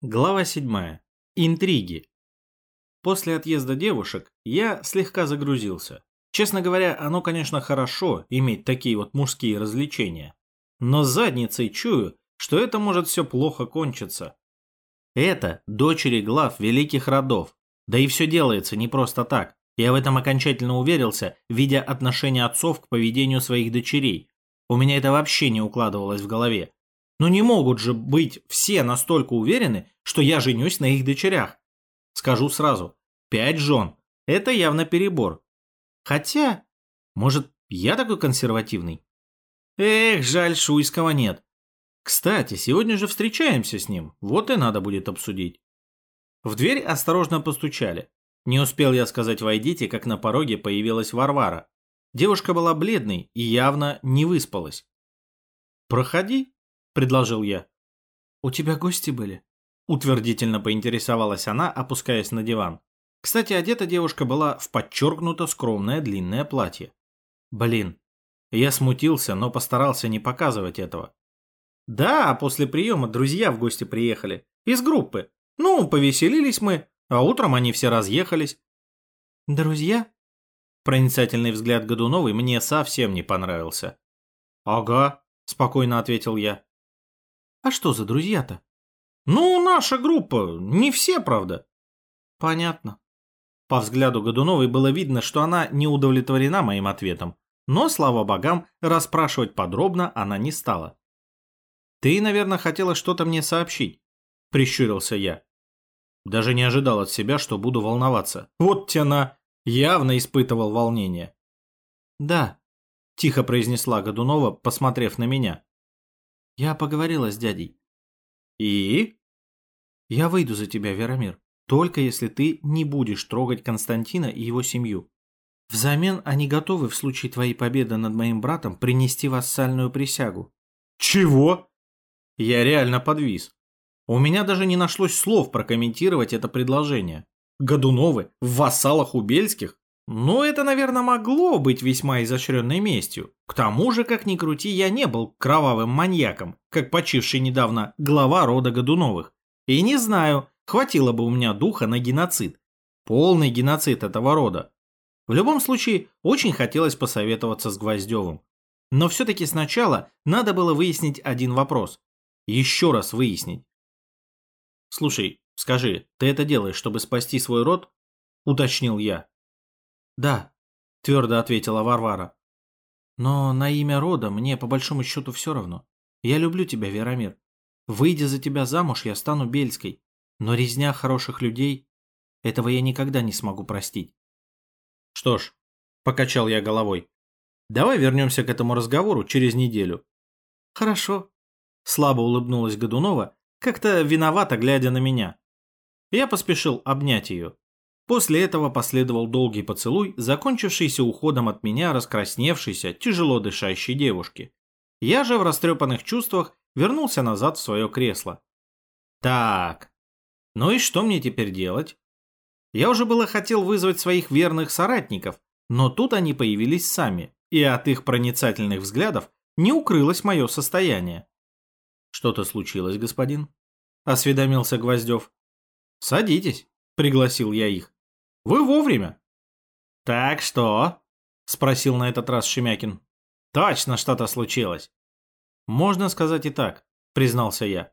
Глава 7. Интриги. После отъезда девушек я слегка загрузился. Честно говоря, оно, конечно, хорошо иметь такие вот мужские развлечения. Но задницей чую, что это может все плохо кончиться. Это дочери глав великих родов. Да и все делается не просто так. Я в этом окончательно уверился, видя отношение отцов к поведению своих дочерей. У меня это вообще не укладывалось в голове. Но не могут же быть все настолько уверены, что я женюсь на их дочерях. Скажу сразу, пять жен – это явно перебор. Хотя, может, я такой консервативный? Эх, жаль, Шуйского нет. Кстати, сегодня же встречаемся с ним, вот и надо будет обсудить. В дверь осторожно постучали. Не успел я сказать «войдите», как на пороге появилась Варвара. Девушка была бледной и явно не выспалась. «Проходи», предложил я. «У тебя гости были?» Утвердительно поинтересовалась она, опускаясь на диван. Кстати, одета девушка была в подчеркнуто скромное длинное платье. Блин, я смутился, но постарался не показывать этого. Да, после приема друзья в гости приехали. Из группы. Ну, повеселились мы, а утром они все разъехались. Друзья? Проницательный взгляд Годуновой мне совсем не понравился. Ага, спокойно ответил я. А что за друзья-то? Ну, наша группа. Не все, правда. Понятно. По взгляду Годуновой было видно, что она не удовлетворена моим ответом. Но, слава богам, расспрашивать подробно она не стала. «Ты, наверное, хотела что-то мне сообщить», – прищурился я. Даже не ожидал от себя, что буду волноваться. Вот тяна явно испытывал волнение. «Да», – тихо произнесла Годунова, посмотрев на меня. Я поговорила с дядей. И? Я выйду за тебя, Веромир, только если ты не будешь трогать Константина и его семью. Взамен они готовы в случае твоей победы над моим братом принести вассальную присягу. Чего? Я реально подвис. У меня даже не нашлось слов прокомментировать это предложение. Годуновы в вассалах у Бельских? Но это, наверное, могло быть весьма изощренной местью. К тому же, как ни крути, я не был кровавым маньяком, как почивший недавно глава рода Годуновых. И не знаю, хватило бы у меня духа на геноцид. Полный геноцид этого рода. В любом случае, очень хотелось посоветоваться с Гвоздевым. Но все-таки сначала надо было выяснить один вопрос. Еще раз выяснить. «Слушай, скажи, ты это делаешь, чтобы спасти свой род?» – уточнил я. «Да», – твердо ответила Варвара. «Но на имя рода мне по большому счету все равно. Я люблю тебя, Веромир. Выйдя за тебя замуж, я стану Бельской. Но резня хороших людей, этого я никогда не смогу простить». «Что ж», – покачал я головой, – «давай вернемся к этому разговору через неделю». «Хорошо», – слабо улыбнулась Годунова, как-то виновато глядя на меня. Я поспешил обнять ее. После этого последовал долгий поцелуй, закончившийся уходом от меня раскрасневшейся, тяжело дышащей девушки. Я же в растрепанных чувствах вернулся назад в свое кресло. Так, ну и что мне теперь делать? Я уже было хотел вызвать своих верных соратников, но тут они появились сами, и от их проницательных взглядов не укрылось мое состояние. «Что-то случилось, господин?» – осведомился Гвоздев. «Садитесь», – пригласил я их. Вы вовремя. Так что? Спросил на этот раз Шемякин. Точно что-то случилось. Можно сказать и так, признался я.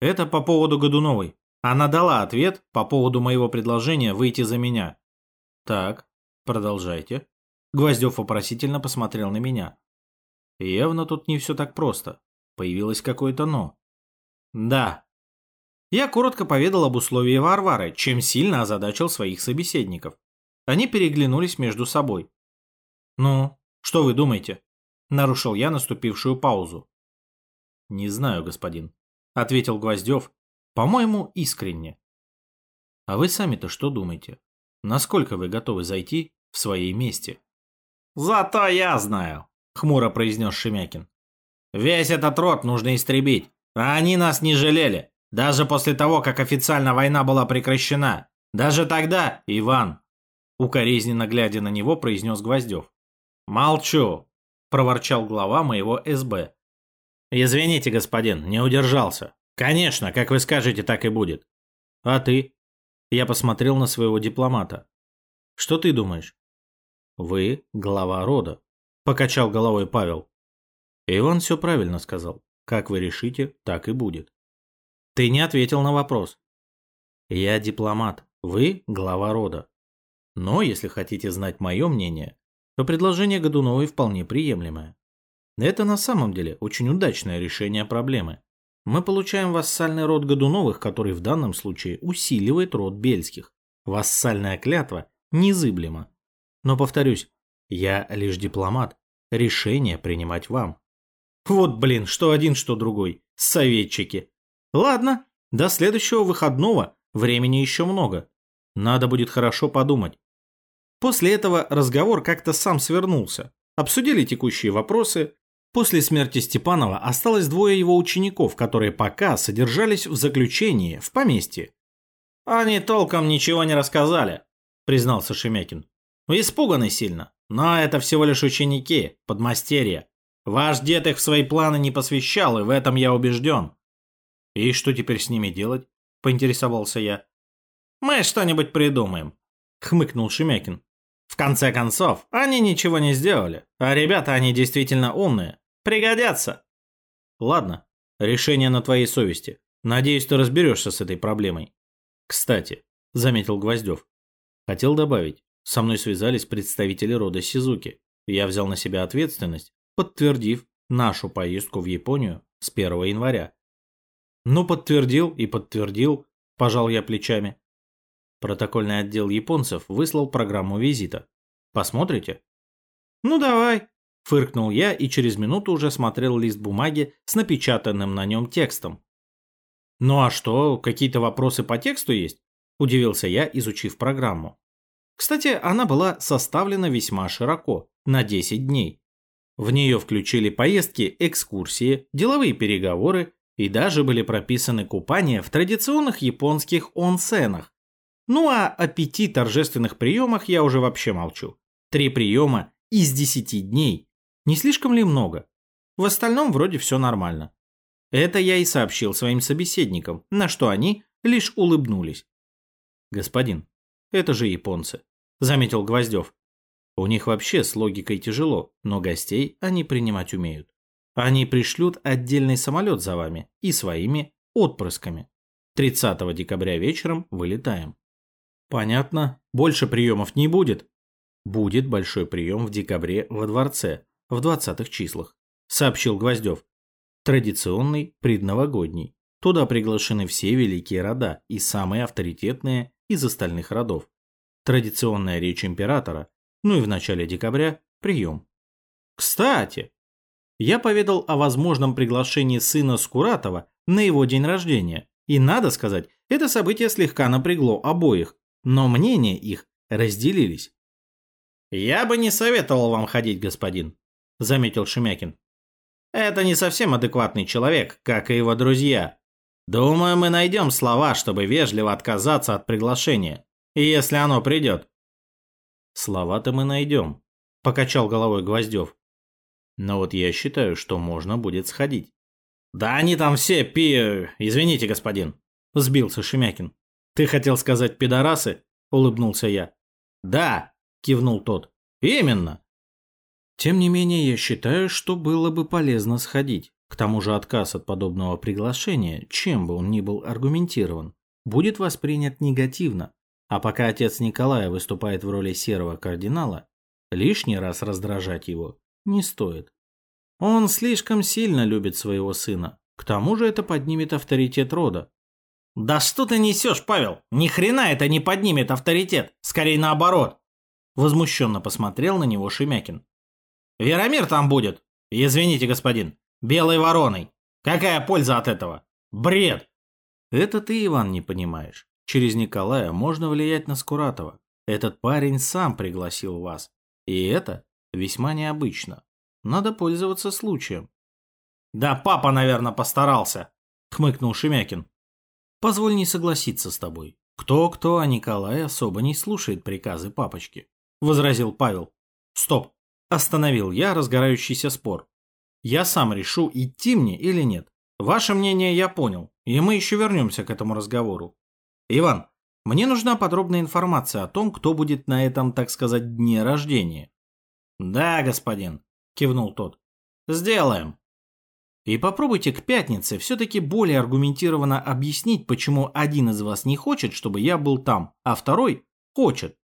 Это по поводу Годуновой. Она дала ответ по поводу моего предложения выйти за меня. Так, продолжайте. Гвоздев вопросительно посмотрел на меня. Явно тут не все так просто. Появилось какое-то «но». Да, я коротко поведал об условии Варвары, чем сильно озадачил своих собеседников. Они переглянулись между собой. «Ну, что вы думаете?» – нарушил я наступившую паузу. «Не знаю, господин», – ответил Гвоздев, по-моему, искренне. «А вы сами-то что думаете? Насколько вы готовы зайти в своей месте?» «Зато я знаю», – хмуро произнес Шемякин. «Весь этот род нужно истребить, а они нас не жалели. Даже после того, как официально война была прекращена. Даже тогда, Иван, укоризненно глядя на него, произнес Гвоздев. Молчу, проворчал глава моего СБ. Извините, господин, не удержался. Конечно, как вы скажете, так и будет. А ты? Я посмотрел на своего дипломата. Что ты думаешь? Вы глава рода, покачал головой Павел. Иван все правильно сказал. Как вы решите, так и будет. Ты не ответил на вопрос. Я дипломат, вы глава рода. Но, если хотите знать мое мнение, то предложение Годуновой вполне приемлемое. Это на самом деле очень удачное решение проблемы. Мы получаем вассальный род Годуновых, который в данном случае усиливает род Бельских. Вассальная клятва незыблема. Но повторюсь, я лишь дипломат. Решение принимать вам. Вот, блин, что один, что другой. Советчики. Ладно, до следующего выходного времени еще много. Надо будет хорошо подумать. После этого разговор как-то сам свернулся. Обсудили текущие вопросы. После смерти Степанова осталось двое его учеников, которые пока содержались в заключении в поместье. «Они толком ничего не рассказали», – признался Шемякин. «Испуганы сильно, но это всего лишь ученики, подмастерья. Ваш дед их в свои планы не посвящал, и в этом я убежден». «И что теперь с ними делать?» – поинтересовался я. «Мы что-нибудь придумаем», – хмыкнул Шемякин. В конце концов, они ничего не сделали, а ребята они действительно умные. Пригодятся. Ладно, решение на твоей совести. Надеюсь, ты разберешься с этой проблемой. Кстати, заметил Гвоздев. Хотел добавить, со мной связались представители рода Сизуки. Я взял на себя ответственность, подтвердив нашу поездку в Японию с 1 января. Ну, подтвердил и подтвердил, пожал я плечами. Протокольный отдел японцев выслал программу визита. Посмотрите? Ну давай, фыркнул я и через минуту уже смотрел лист бумаги с напечатанным на нем текстом. Ну а что, какие-то вопросы по тексту есть? Удивился я, изучив программу. Кстати, она была составлена весьма широко, на 10 дней. В нее включили поездки, экскурсии, деловые переговоры и даже были прописаны купания в традиционных японских онсенах, ну а о пяти торжественных приемах я уже вообще молчу. Три приема из десяти дней. Не слишком ли много? В остальном вроде все нормально. Это я и сообщил своим собеседникам, на что они лишь улыбнулись. «Господин, это же японцы», — заметил Гвоздев. «У них вообще с логикой тяжело, но гостей они принимать умеют. Они пришлют отдельный самолет за вами и своими отпрысками. 30 декабря вечером вылетаем. Понятно. Больше приемов не будет. Будет большой прием в декабре во дворце, в двадцатых числах, сообщил Гвоздев. Традиционный, предновогодний. Туда приглашены все великие рода и самые авторитетные из остальных родов. Традиционная речь императора, ну и в начале декабря прием. Кстати, я поведал о возможном приглашении сына Скуратова на его день рождения, и надо сказать, это событие слегка напрягло обоих, но мнения их разделились. «Я бы не советовал вам ходить, господин», — заметил Шемякин. «Это не совсем адекватный человек, как и его друзья. Думаю, мы найдем слова, чтобы вежливо отказаться от приглашения, если оно придет». «Слова-то мы найдем», — покачал головой Гвоздев. «Но вот я считаю, что можно будет сходить». «Да они там все пи... Извините, господин», — сбился Шемякин. «Ты хотел сказать пидорасы?» – улыбнулся я. «Да», – кивнул тот. «Именно». Тем не менее, я считаю, что было бы полезно сходить. К тому же отказ от подобного приглашения, чем бы он ни был аргументирован, будет воспринят негативно. А пока отец Николая выступает в роли серого кардинала, лишний раз раздражать его не стоит. Он слишком сильно любит своего сына. К тому же это поднимет авторитет рода, «Да что ты несешь, Павел? Ни хрена это не поднимет авторитет. Скорее наоборот!» Возмущенно посмотрел на него Шемякин. «Веромир там будет. Извините, господин. Белой вороной. Какая польза от этого? Бред!» «Это ты, Иван, не понимаешь. Через Николая можно влиять на Скуратова. Этот парень сам пригласил вас. И это весьма необычно. Надо пользоваться случаем». «Да папа, наверное, постарался», — хмыкнул Шемякин. Позволь не согласиться с тобой. Кто-кто, а Николай особо не слушает приказы папочки, возразил Павел. Стоп, остановил я разгорающийся спор. Я сам решу, идти мне или нет. Ваше мнение я понял, и мы еще вернемся к этому разговору. Иван, мне нужна подробная информация о том, кто будет на этом, так сказать, дне рождения. Да, господин, кивнул тот. Сделаем. И попробуйте к пятнице все-таки более аргументированно объяснить, почему один из вас не хочет, чтобы я был там, а второй хочет.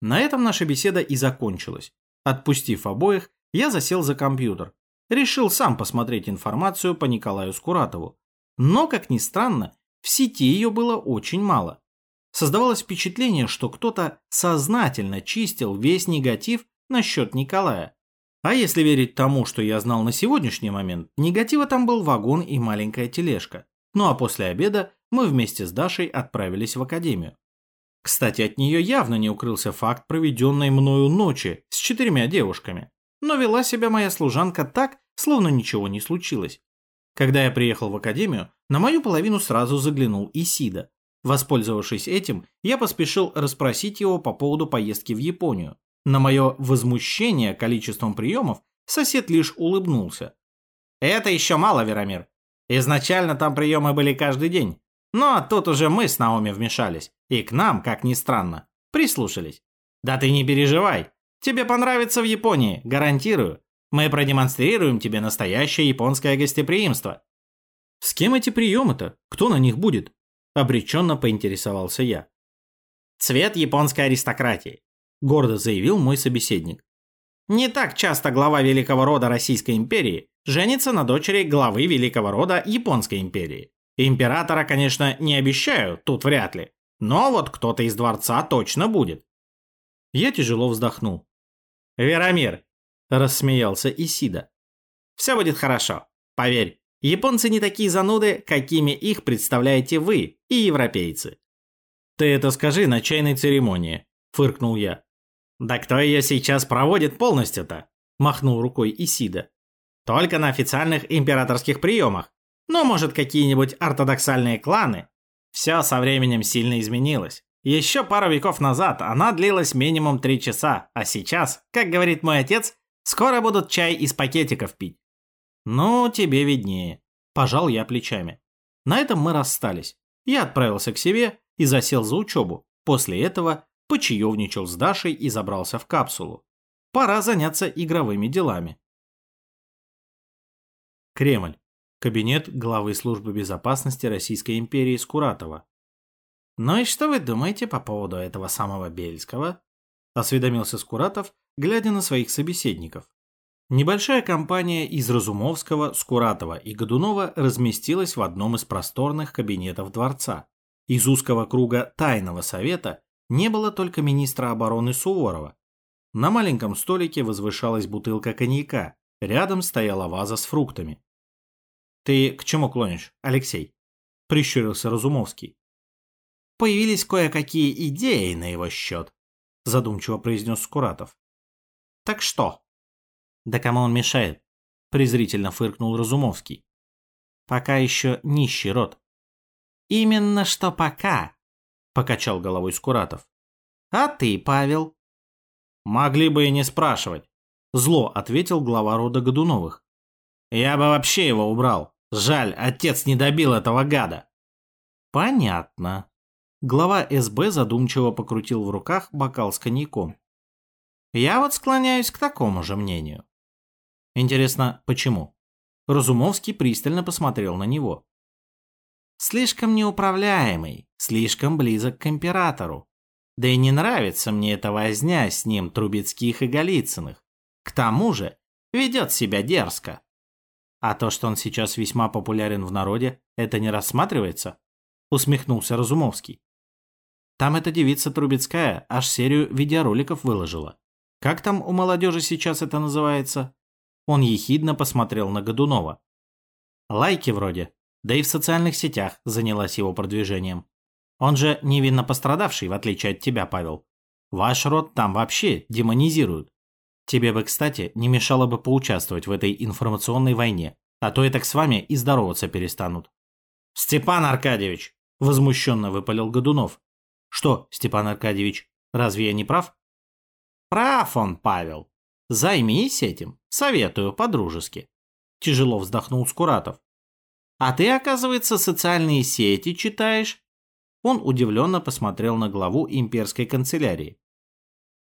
На этом наша беседа и закончилась. Отпустив обоих, я засел за компьютер. Решил сам посмотреть информацию по Николаю Скуратову. Но, как ни странно, в сети ее было очень мало. Создавалось впечатление, что кто-то сознательно чистил весь негатив насчет Николая. А если верить тому, что я знал на сегодняшний момент, негатива там был вагон и маленькая тележка. Ну а после обеда мы вместе с Дашей отправились в академию. Кстати, от нее явно не укрылся факт проведенной мною ночи с четырьмя девушками. Но вела себя моя служанка так, словно ничего не случилось. Когда я приехал в академию, на мою половину сразу заглянул Исида. Воспользовавшись этим, я поспешил расспросить его по поводу поездки в Японию. На мое возмущение количеством приемов сосед лишь улыбнулся. «Это еще мало, Веромир. Изначально там приемы были каждый день. Но тут уже мы с Наоми вмешались. И к нам, как ни странно, прислушались. Да ты не переживай. Тебе понравится в Японии, гарантирую. Мы продемонстрируем тебе настоящее японское гостеприимство». «С кем эти приемы-то? Кто на них будет?» Обреченно поинтересовался я. «Цвет японской аристократии гордо заявил мой собеседник. Не так часто глава великого рода Российской империи женится на дочери главы великого рода Японской империи. Императора, конечно, не обещаю, тут вряд ли. Но вот кто-то из дворца точно будет. Я тяжело вздохнул. «Верамир!» – рассмеялся Исида. «Все будет хорошо. Поверь, японцы не такие зануды, какими их представляете вы и европейцы». «Ты это скажи на чайной церемонии», – фыркнул я. «Да кто ее сейчас проводит полностью-то?» – махнул рукой Исида. «Только на официальных императорских приемах. Ну, может, какие-нибудь ортодоксальные кланы. Все со временем сильно изменилось. Еще пару веков назад она длилась минимум три часа, а сейчас, как говорит мой отец, скоро будут чай из пакетиков пить. Ну, тебе виднее. Пожал я плечами. На этом мы расстались. Я отправился к себе и засел за учебу. После этого почаевничал с Дашей и забрался в капсулу. Пора заняться игровыми делами. Кремль. Кабинет главы службы безопасности Российской империи Скуратова. «Ну и что вы думаете по поводу этого самого Бельского?» – осведомился Скуратов, глядя на своих собеседников. Небольшая компания из Разумовского, Скуратова и Годунова разместилась в одном из просторных кабинетов дворца. Из узкого круга тайного совета не было только министра обороны Суворова. На маленьком столике возвышалась бутылка коньяка, рядом стояла ваза с фруктами. «Ты к чему клонишь, Алексей?» – прищурился Разумовский. «Появились кое-какие идеи на его счет», – задумчиво произнес Скуратов. «Так что?» «Да кому он мешает?» – презрительно фыркнул Разумовский. «Пока еще нищий род». «Именно что пока», покачал головой Скуратов. А ты, Павел? Могли бы и не спрашивать. Зло ответил глава рода Годуновых. Я бы вообще его убрал. Жаль, отец не добил этого гада. Понятно. Глава СБ задумчиво покрутил в руках бокал с коньяком. Я вот склоняюсь к такому же мнению. Интересно, почему? Разумовский пристально посмотрел на него. Слишком неуправляемый, слишком близок к императору. Да и не нравится мне эта возня с ним Трубецких и Голицыных. К тому же ведет себя дерзко. А то, что он сейчас весьма популярен в народе, это не рассматривается? Усмехнулся Разумовский. Там эта девица Трубецкая аж серию видеороликов выложила. Как там у молодежи сейчас это называется? Он ехидно посмотрел на Годунова. Лайки вроде да и в социальных сетях занялась его продвижением. Он же невинно пострадавший, в отличие от тебя, Павел. Ваш род там вообще демонизируют. Тебе бы, кстати, не мешало бы поучаствовать в этой информационной войне, а то и так с вами и здороваться перестанут. «Степан Аркадьевич!» – возмущенно выпалил Годунов. «Что, Степан Аркадьевич, разве я не прав?» «Прав он, Павел. Займись этим, советую по-дружески». Тяжело вздохнул Скуратов. А ты, оказывается, социальные сети читаешь?» Он удивленно посмотрел на главу имперской канцелярии.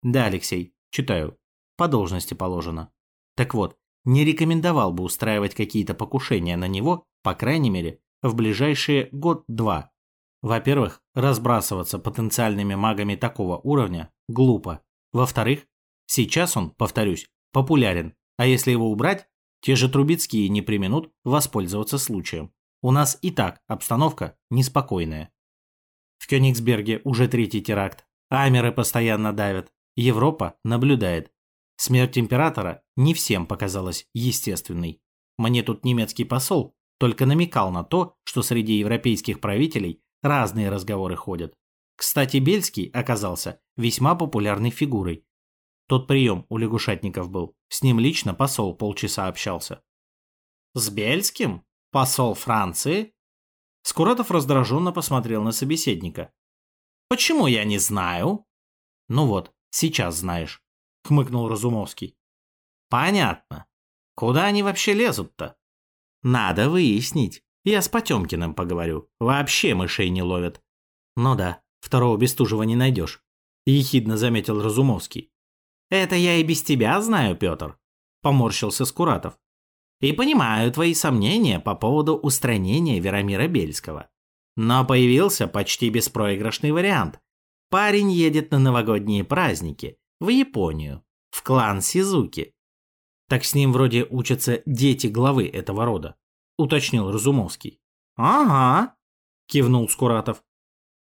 «Да, Алексей, читаю. По должности положено. Так вот, не рекомендовал бы устраивать какие-то покушения на него, по крайней мере, в ближайшие год-два. Во-первых, разбрасываться потенциальными магами такого уровня глупо. Во-вторых, сейчас он, повторюсь, популярен, а если его убрать, те же Трубецкие не применут воспользоваться случаем. У нас и так обстановка неспокойная. В Кёнигсберге уже третий теракт. Амеры постоянно давят. Европа наблюдает. Смерть императора не всем показалась естественной. Мне тут немецкий посол только намекал на то, что среди европейских правителей разные разговоры ходят. Кстати, Бельский оказался весьма популярной фигурой. Тот прием у лягушатников был. С ним лично посол полчаса общался. «С Бельским? Посол Франции?» Скуратов раздраженно посмотрел на собеседника. «Почему я не знаю?» «Ну вот, сейчас знаешь», — хмыкнул Разумовский. «Понятно. Куда они вообще лезут-то?» «Надо выяснить. Я с Потемкиным поговорю. Вообще мышей не ловят». «Ну да, второго Бестужева не найдешь», — ехидно заметил Разумовский. «Это я и без тебя знаю, Петр», — поморщился Скуратов. И понимаю твои сомнения по поводу устранения Веромира Бельского. Но появился почти беспроигрышный вариант. Парень едет на новогодние праздники в Японию, в клан Сизуки. Так с ним вроде учатся дети главы этого рода, уточнил Разумовский. Ага, кивнул Скуратов.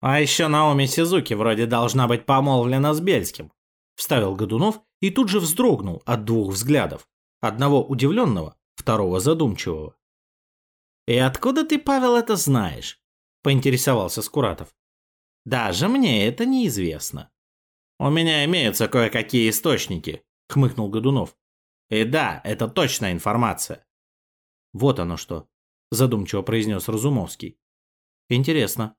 А еще Наоми Сизуки вроде должна быть помолвлена с Бельским, вставил Годунов и тут же вздрогнул от двух взглядов. Одного удивленного, второго задумчивого. «И откуда ты, Павел, это знаешь?» – поинтересовался Скуратов. «Даже мне это неизвестно». «У меня имеются кое-какие источники», – хмыкнул Годунов. «И да, это точная информация». «Вот оно что», – задумчиво произнес Разумовский. «Интересно».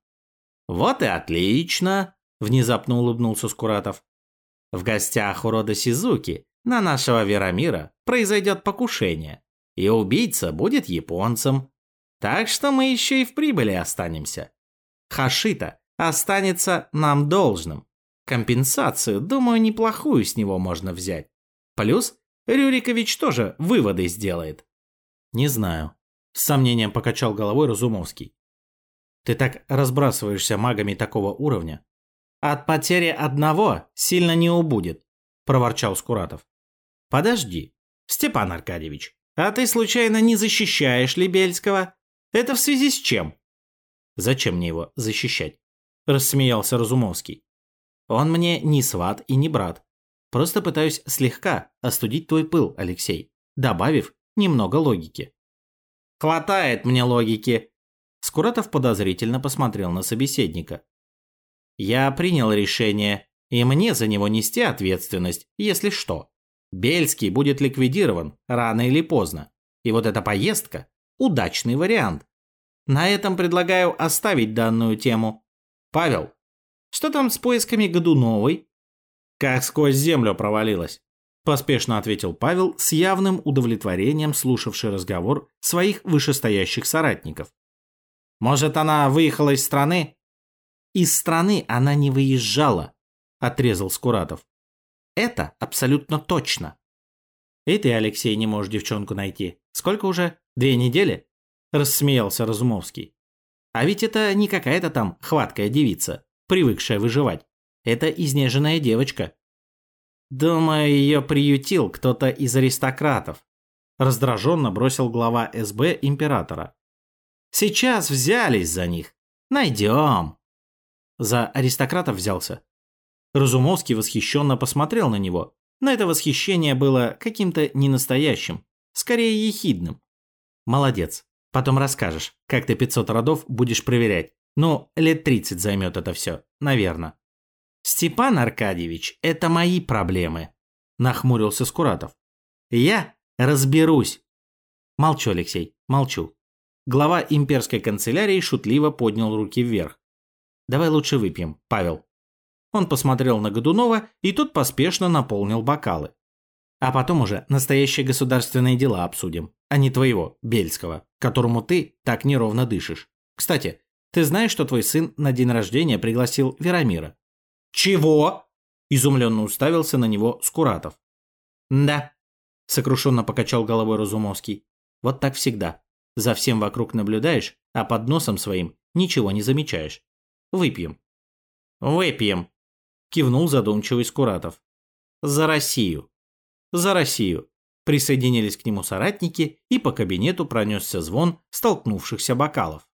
«Вот и отлично», – внезапно улыбнулся Скуратов. «В гостях у рода Сизуки на нашего Верамира произойдет покушение и убийца будет японцем. Так что мы еще и в прибыли останемся. Хашита останется нам должным. Компенсацию, думаю, неплохую с него можно взять. Плюс Рюрикович тоже выводы сделает. Не знаю. С сомнением покачал головой Разумовский. Ты так разбрасываешься магами такого уровня. От потери одного сильно не убудет, проворчал Скуратов. Подожди, Степан Аркадьевич, а ты случайно не защищаешь Лебельского? Это в связи с чем? Зачем мне его защищать? Рассмеялся Разумовский. Он мне не сват и не брат. Просто пытаюсь слегка остудить твой пыл, Алексей, добавив немного логики. Хватает мне логики. Скуратов подозрительно посмотрел на собеседника. Я принял решение, и мне за него нести ответственность, если что. Бельский будет ликвидирован рано или поздно. И вот эта поездка – удачный вариант. На этом предлагаю оставить данную тему. Павел, что там с поисками Годуновой? Как сквозь землю провалилась. Поспешно ответил Павел с явным удовлетворением, слушавший разговор своих вышестоящих соратников. Может, она выехала из страны? Из страны она не выезжала, отрезал Скуратов. Это абсолютно точно. И ты, Алексей, не можешь девчонку найти. Сколько уже? Две недели? Рассмеялся Разумовский. А ведь это не какая-то там хваткая девица, привыкшая выживать. Это изнеженная девочка. Думаю, ее приютил кто-то из аристократов. Раздраженно бросил глава СБ императора. Сейчас взялись за них. Найдем. За аристократов взялся. Разумовский восхищенно посмотрел на него. Но это восхищение было каким-то ненастоящим, скорее ехидным. «Молодец. Потом расскажешь, как ты 500 родов будешь проверять. Ну, лет 30 займет это все, наверное». «Степан Аркадьевич, это мои проблемы», – нахмурился Скуратов. «Я разберусь». Молчу, Алексей, молчу. Глава имперской канцелярии шутливо поднял руки вверх. «Давай лучше выпьем, Павел». Он посмотрел на Годунова, и тот поспешно наполнил бокалы. А потом уже настоящие государственные дела обсудим. а не твоего, Бельского, которому ты так неровно дышишь. Кстати, ты знаешь, что твой сын на день рождения пригласил Верамира?» «Чего?» – изумленно уставился на него Скуратов. «Да», – сокрушенно покачал головой Разумовский. «Вот так всегда. За всем вокруг наблюдаешь, а под носом своим ничего не замечаешь. Выпьем». «Выпьем», – кивнул задумчивый Скуратов. «За Россию». «За Россию», – присоединились к нему соратники, и по кабинету пронесся звон столкнувшихся бокалов.